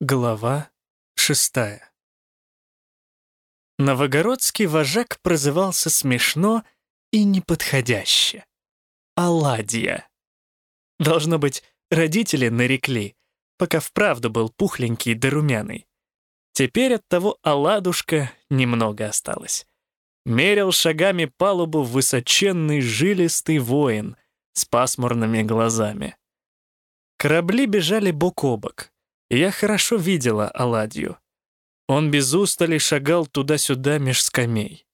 Глава шестая Новогородский вожак прозывался смешно и неподходяще. Оладья. Должно быть, родители нарекли, пока вправду был пухленький да румяный. Теперь от того оладушка немного осталось. Мерил шагами палубу высоченный жилистый воин с пасмурными глазами. Корабли бежали бок о бок — я хорошо видела оладью. Он без устали шагал туда-сюда меж скамей.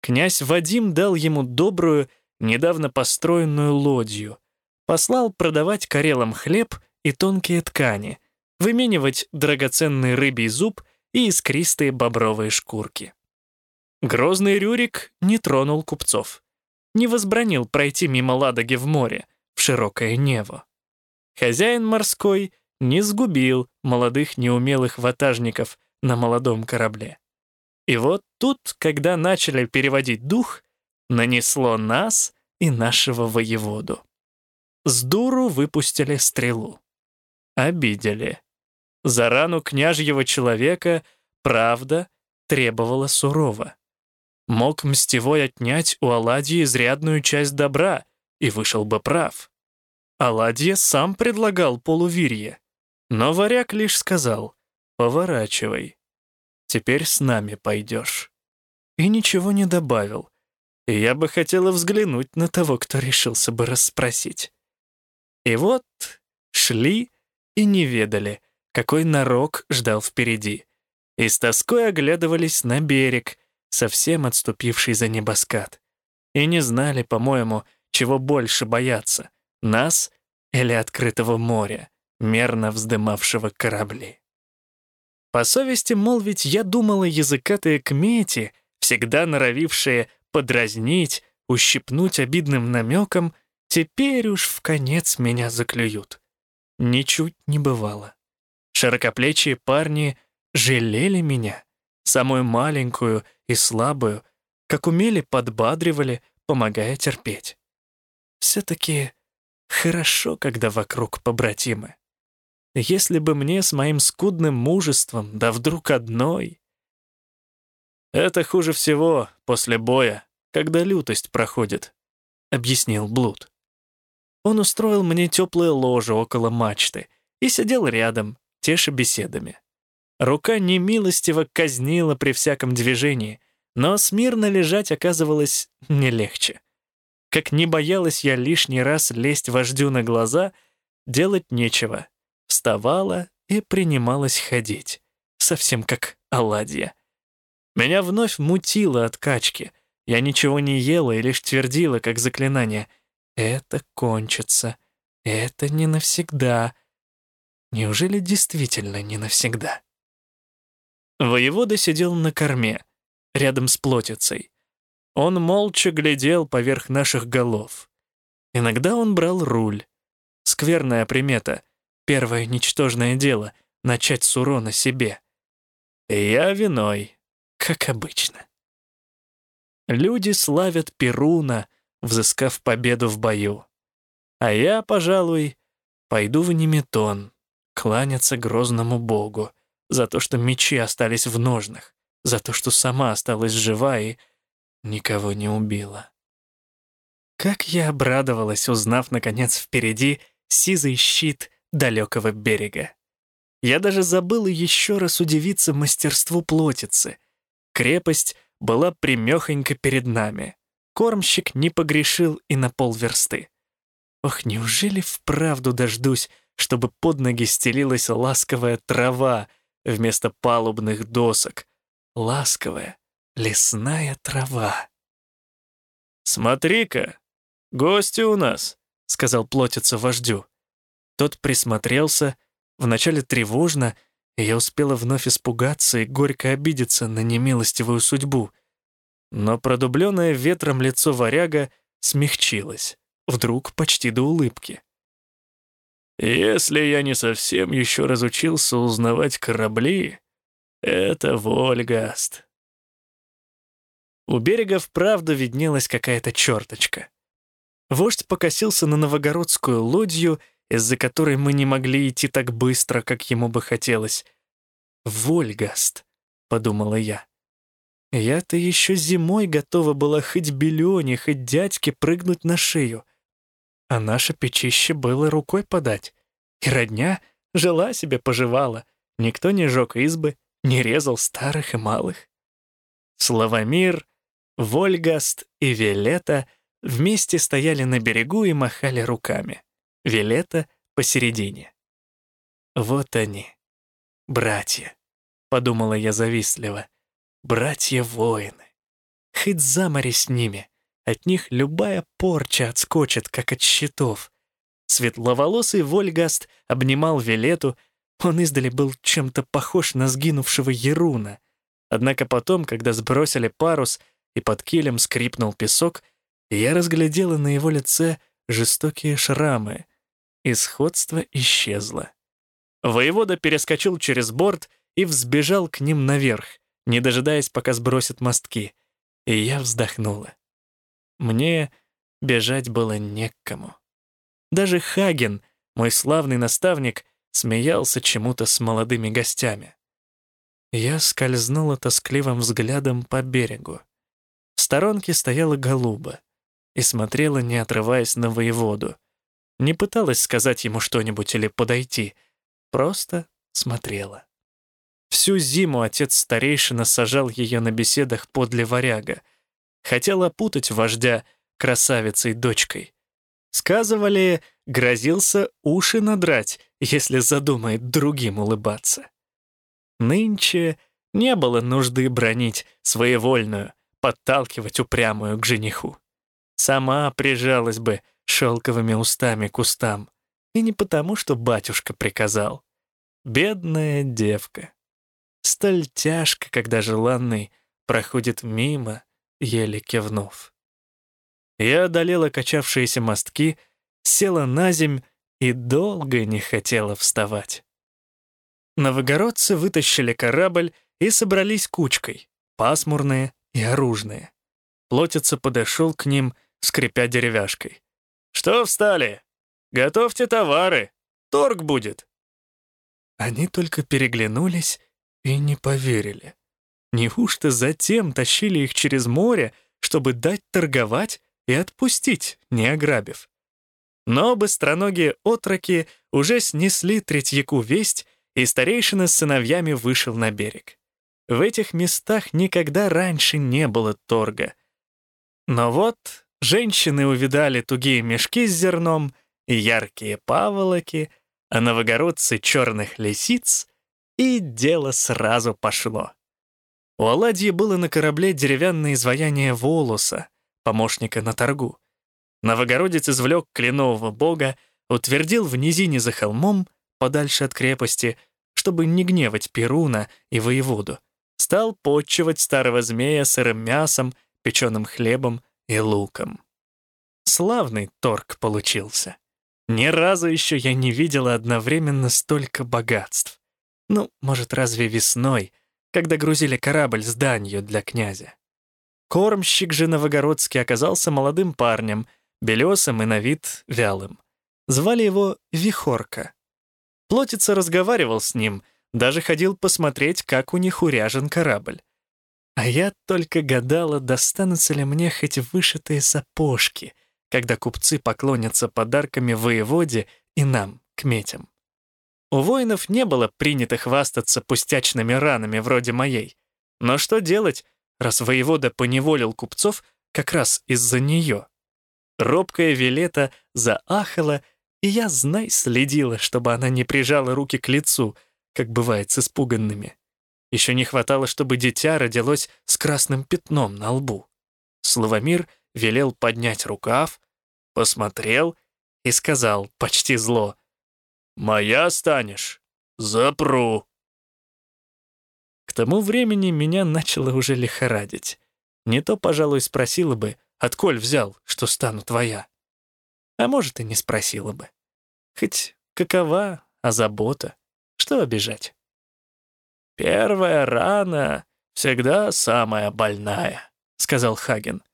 Князь Вадим дал ему добрую, недавно построенную лодью, послал продавать карелам хлеб и тонкие ткани, выменивать драгоценный рыбий зуб и искристые бобровые шкурки. Грозный Рюрик не тронул купцов, не возбранил пройти мимо Ладоги в море, в широкое Нево. Хозяин морской не сгубил молодых неумелых ватажников на молодом корабле. И вот тут, когда начали переводить дух, нанесло нас и нашего воеводу. С дуру выпустили стрелу. Обидели. За рану княжьего человека правда требовала сурово. Мог мстевой отнять у Аладьи изрядную часть добра, и вышел бы прав. Аладья сам предлагал полувирье, но варяг лишь сказал «Поворачивай, теперь с нами пойдешь». И ничего не добавил. И я бы хотела взглянуть на того, кто решился бы расспросить. И вот шли и не ведали, какой нарок ждал впереди. И с тоской оглядывались на берег, совсем отступивший за небоскат. И не знали, по-моему, чего больше бояться — нас или открытого моря мерно вздымавшего корабли. По совести молвить, я думала языкатые кмети, всегда норовившие подразнить, ущипнуть обидным намеком, теперь уж в конец меня заклюют. Ничуть не бывало. Широкоплечие парни жалели меня, самую маленькую и слабую, как умели подбадривали, помогая терпеть. Все-таки хорошо, когда вокруг побратимы. Если бы мне с моим скудным мужеством, да вдруг одной... «Это хуже всего после боя, когда лютость проходит», — объяснил Блуд. Он устроил мне теплое ложе около мачты и сидел рядом, теша беседами. Рука немилостиво казнила при всяком движении, но смирно лежать оказывалось не легче. Как не боялась я лишний раз лезть вождю на глаза, делать нечего вставала и принималась ходить, совсем как оладья. Меня вновь мутило от качки. Я ничего не ела и лишь твердила, как заклинание. «Это кончится. Это не навсегда». Неужели действительно не навсегда? Воевода сидел на корме, рядом с плотицей. Он молча глядел поверх наших голов. Иногда он брал руль. Скверная примета. Первое ничтожное дело — начать с урона себе. я виной, как обычно. Люди славят Перуна, взыскав победу в бою. А я, пожалуй, пойду в Неметон, кланяться грозному богу за то, что мечи остались в ножнах, за то, что сама осталась жива и никого не убила. Как я обрадовалась, узнав, наконец, впереди сизый щит далекого берега. Я даже забыл еще раз удивиться мастерству плотицы. Крепость была примехонько перед нами. Кормщик не погрешил и на полверсты. Ох, неужели вправду дождусь, чтобы под ноги стелилась ласковая трава вместо палубных досок? Ласковая лесная трава. «Смотри-ка, гости у нас», — сказал плотица вождю. Тот присмотрелся, вначале тревожно, и я успела вновь испугаться и горько обидеться на немилостивую судьбу. Но продубленное ветром лицо варяга смягчилось, вдруг почти до улыбки. «Если я не совсем еще разучился узнавать корабли, это Вольгаст». У берега вправду виднелась какая-то черточка. Вождь покосился на новогородскую лодью из-за которой мы не могли идти так быстро, как ему бы хотелось. «Вольгаст», — подумала я. Я-то еще зимой готова была хоть Белёне, хоть дядьке прыгнуть на шею. А наше печище было рукой подать. И родня жила себе, поживала. Никто не жег избы, не резал старых и малых. Славомир, Вольгаст и Виолетта вместе стояли на берегу и махали руками. Виолетта посередине. Вот они, братья, подумала я завистливо. Братья-воины. Хоть за море с ними. От них любая порча отскочит, как от щитов. Светловолосый Вольгаст обнимал Вилету, он издали был чем-то похож на сгинувшего Еруна. Однако потом, когда сбросили парус и под килем скрипнул песок, я разглядела на его лице жестокие шрамы, и сходство исчезло. Воевода перескочил через борт и взбежал к ним наверх, не дожидаясь, пока сбросят мостки, и я вздохнула. Мне бежать было некому. Даже Хаген, мой славный наставник, смеялся чему-то с молодыми гостями. Я скользнула тоскливым взглядом по берегу. В сторонке стояла голуба и смотрела, не отрываясь на воеводу. Не пыталась сказать ему что-нибудь или подойти, просто смотрела. Всю зиму отец старейшина сажал ее на беседах подле варяга. Хотел опутать вождя красавицей дочкой. Сказывали, грозился уши надрать, если задумает другим улыбаться. Нынче не было нужды бронить своевольную, подталкивать упрямую к жениху. Сама прижалась бы шелковыми устами к устам. И не потому, что батюшка приказал. Бедная девка. Столь тяжко, когда желанный проходит мимо, еле кивнув. Я одолела качавшиеся мостки, села на земь и долго не хотела вставать. Новогородцы вытащили корабль и собрались кучкой, пасмурные и оружные. Плотица подошел к ним, скрипя деревяшкой. «Что встали? Готовьте товары, торг будет!» Они только переглянулись и не поверили. Неужто затем тащили их через море, чтобы дать торговать и отпустить, не ограбив? Но быстроногие отроки уже снесли Третьяку весть, и старейшина с сыновьями вышел на берег. В этих местах никогда раньше не было торга. Но вот женщины увидали тугие мешки с зерном и яркие паволоки, а новогородцы черных лисиц — и дело сразу пошло. У Аладьи было на корабле деревянное изваяние Волоса, помощника на торгу. Новогородец извлек кленового бога, утвердил в низине за холмом, подальше от крепости, чтобы не гневать Перуна и воеводу, стал подчивать старого змея сырым мясом, печеным хлебом и луком. Славный торг получился. Ни разу еще я не видела одновременно столько богатств. Ну, может, разве весной, когда грузили корабль с данью для князя. Кормщик же новогородский оказался молодым парнем, белесым и на вид вялым. Звали его Вихорка. Плотица разговаривал с ним, даже ходил посмотреть, как у них уряжен корабль. А я только гадала, достанутся ли мне хоть вышитые сапожки, когда купцы поклонятся подарками воеводе и нам, кметям. У воинов не было принято хвастаться пустячными ранами вроде моей. Но что делать, раз воевода поневолил купцов как раз из-за нее? Робкая Вилета заахала, и я, знай, следила, чтобы она не прижала руки к лицу, как бывает с испуганными. Еще не хватало, чтобы дитя родилось с красным пятном на лбу. Славомир велел поднять рукав, посмотрел и сказал почти зло — «Моя станешь? Запру!» К тому времени меня начало уже лихорадить. Не то, пожалуй, спросила бы, отколь взял, что стану твоя. А может, и не спросила бы. Хоть какова, а забота, что обижать? «Первая рана всегда самая больная», — сказал Хаген.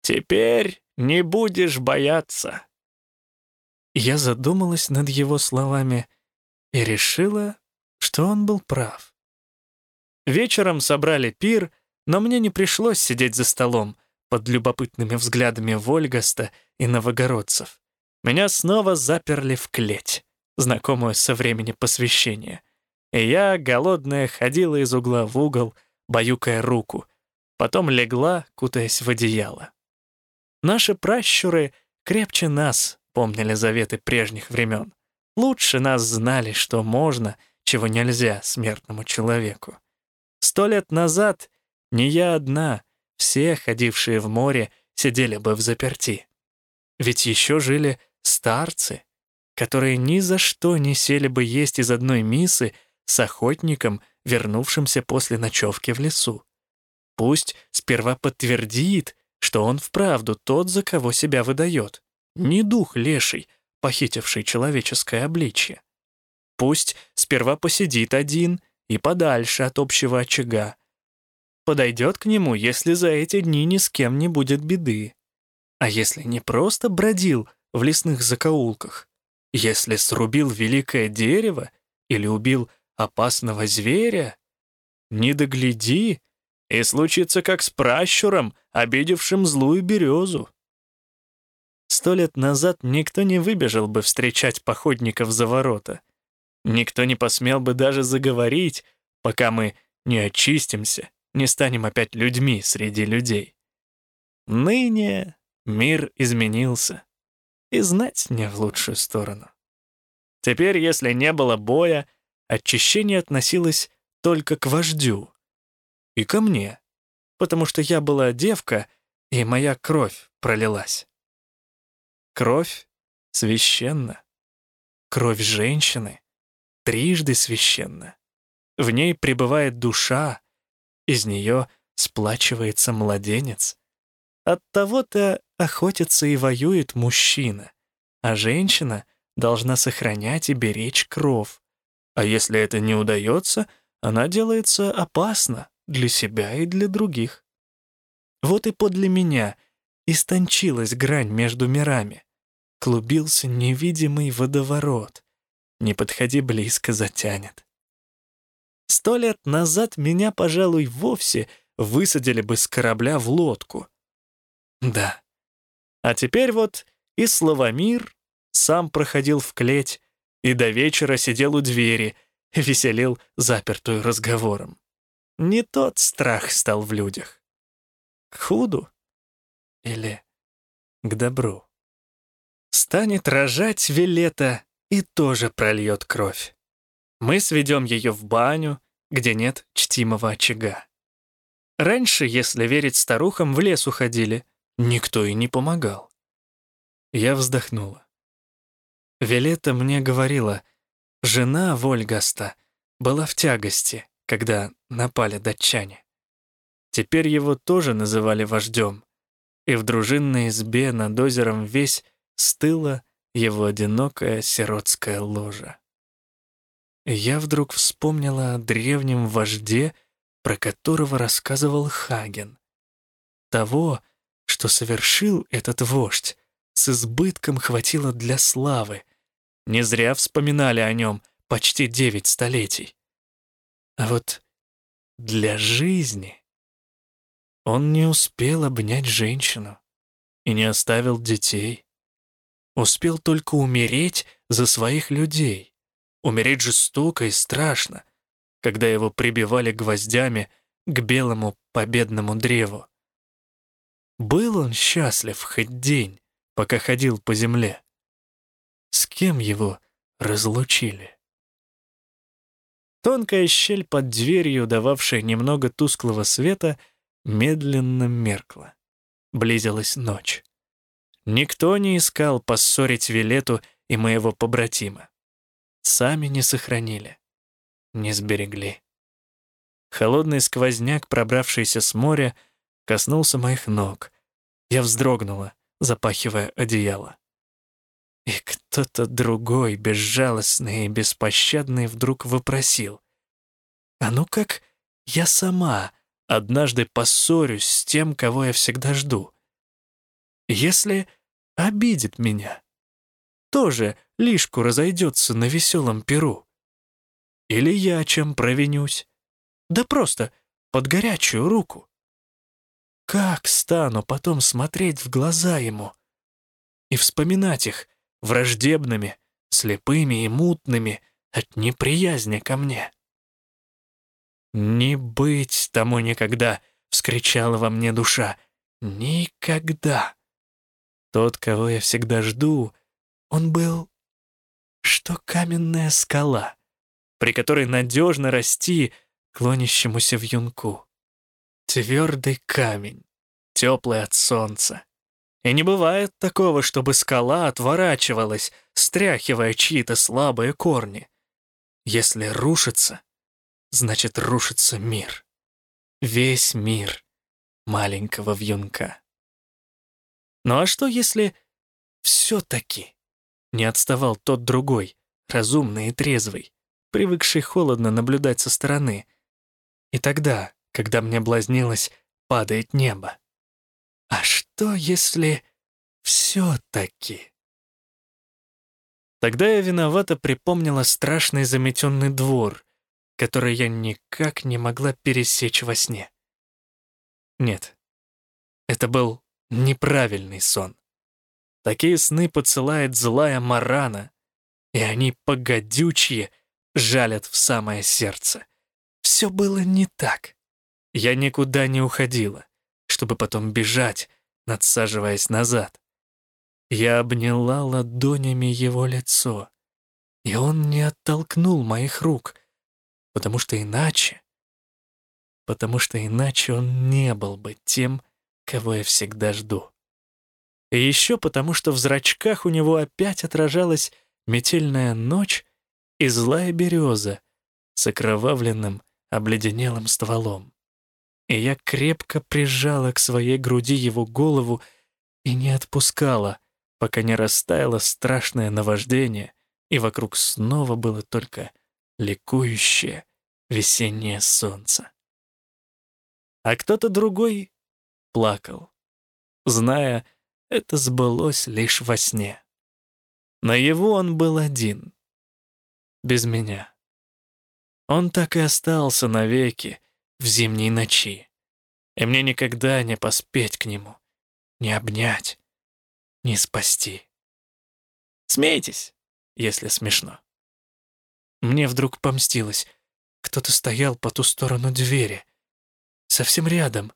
«Теперь не будешь бояться». Я задумалась над его словами и решила, что он был прав. Вечером собрали пир, но мне не пришлось сидеть за столом под любопытными взглядами Вольгаста и новогородцев. Меня снова заперли в клеть, знакомую со времени посвящения. И я, голодная, ходила из угла в угол, баюкая руку. Потом легла, кутаясь в одеяло. Наши пращуры крепче нас помнили заветы прежних времен. Лучше нас знали, что можно, чего нельзя смертному человеку. Сто лет назад не я одна, все, ходившие в море, сидели бы в заперти. Ведь еще жили старцы, которые ни за что не сели бы есть из одной мисы с охотником, вернувшимся после ночевки в лесу. Пусть сперва подтвердит, что он вправду тот, за кого себя выдает, не дух леший, похитивший человеческое обличье. Пусть сперва посидит один и подальше от общего очага. Подойдет к нему, если за эти дни ни с кем не будет беды. А если не просто бродил в лесных закоулках, если срубил великое дерево или убил опасного зверя, не догляди, и случится как с пращуром, обидевшим злую березу. Сто лет назад никто не выбежал бы встречать походников за ворота. Никто не посмел бы даже заговорить, пока мы не очистимся, не станем опять людьми среди людей. Ныне мир изменился, и знать не в лучшую сторону. Теперь, если не было боя, очищение относилось только к вождю и ко мне, потому что я была девка, и моя кровь пролилась. Кровь священна. Кровь женщины трижды священна. В ней пребывает душа, из нее сплачивается младенец. От того-то охотится и воюет мужчина, а женщина должна сохранять и беречь кровь. А если это не удается, она делается опасна для себя и для других. Вот и подле меня истончилась грань между мирами. Клубился невидимый водоворот. Не подходи близко, затянет. Сто лет назад меня, пожалуй, вовсе высадили бы с корабля в лодку. Да. А теперь вот и Славомир сам проходил в клеть и до вечера сидел у двери, веселил запертую разговором. Не тот страх стал в людях. К худу или к добру. Станет рожать Вилета и тоже прольет кровь. Мы сведем ее в баню, где нет чтимого очага. Раньше, если верить старухам, в лес уходили, никто и не помогал. Я вздохнула. Вилета мне говорила, жена Вольгаста была в тягости, когда напали датчане. Теперь его тоже называли вождем, и в дружинной избе над озером весь стыла его одинокая сиротская ложа. я вдруг вспомнила о древнем вожде, про которого рассказывал Хаген. Того, что совершил этот вождь, с избытком хватило для славы, не зря вспоминали о нем почти девять столетий. А вот для жизни он не успел обнять женщину и не оставил детей. Успел только умереть за своих людей. Умереть жестоко и страшно, когда его прибивали гвоздями к белому победному древу. Был он счастлив хоть день, пока ходил по земле. С кем его разлучили? Тонкая щель под дверью, дававшая немного тусклого света, медленно меркла. Близилась ночь. Никто не искал поссорить Вилету и моего побратима. Сами не сохранили, не сберегли. Холодный сквозняк, пробравшийся с моря, коснулся моих ног. Я вздрогнула, запахивая одеяло. И кто-то другой, безжалостный и беспощадный, вдруг вопросил. «А ну как я сама однажды поссорюсь с тем, кого я всегда жду? Если обидит меня, тоже лишку разойдется на веселом перу. Или я чем провинюсь? Да просто под горячую руку. Как стану потом смотреть в глаза ему и вспоминать их враждебными, слепыми и мутными от неприязни ко мне? «Не быть тому никогда!» — вскричала во мне душа. «Никогда!» Тот, кого я всегда жду, он был, что каменная скала, при которой надежно расти клонящемуся в юнку. Твердый камень, теплый от солнца. И не бывает такого, чтобы скала отворачивалась, стряхивая чьи-то слабые корни. Если рушится, значит рушится мир. Весь мир маленького вьюнка. Ну а что, если все-таки не отставал тот другой, разумный и трезвый, привыкший холодно наблюдать со стороны? И тогда, когда мне блазнилось, падает небо. Что, если все-таки? Тогда я виновато припомнила страшный заметенный двор, который я никак не могла пересечь во сне. Нет, это был неправильный сон. Такие сны подсылает злая Марана, и они погодючие жалят в самое сердце. Все было не так. Я никуда не уходила, чтобы потом бежать, надсаживаясь назад. Я обняла ладонями его лицо, и он не оттолкнул моих рук, потому что иначе... Потому что иначе он не был бы тем, кого я всегда жду. И еще потому, что в зрачках у него опять отражалась метельная ночь и злая береза с окровавленным, обледенелым стволом. И я крепко прижала к своей груди его голову и не отпускала, пока не растаяло страшное наваждение, и вокруг снова было только ликующее, весеннее солнце. А кто-то другой плакал, зная, это сбылось лишь во сне. На его он был один, без меня. Он так и остался навеки в зимней ночи, и мне никогда не поспеть к нему, не обнять, не спасти. Смейтесь, если смешно. Мне вдруг помстилось, кто-то стоял по ту сторону двери, совсем рядом,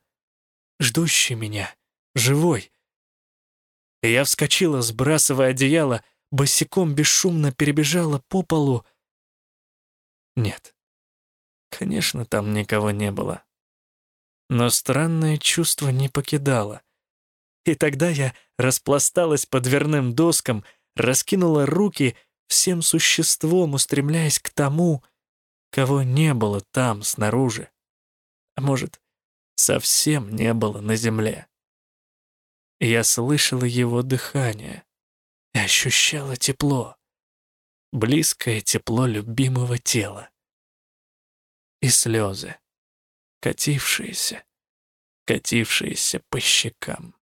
ждущий меня, живой. И я вскочила, сбрасывая одеяло, босиком бесшумно перебежала по полу. Нет, конечно, там никого не было. Но странное чувство не покидало. И тогда я распласталась по дверным доскам, раскинула руки всем существом, устремляясь к тому, кого не было там, снаружи. А может, совсем не было на земле. Я слышала его дыхание и ощущала тепло, близкое тепло любимого тела. И слезы, катившиеся, катившиеся по щекам.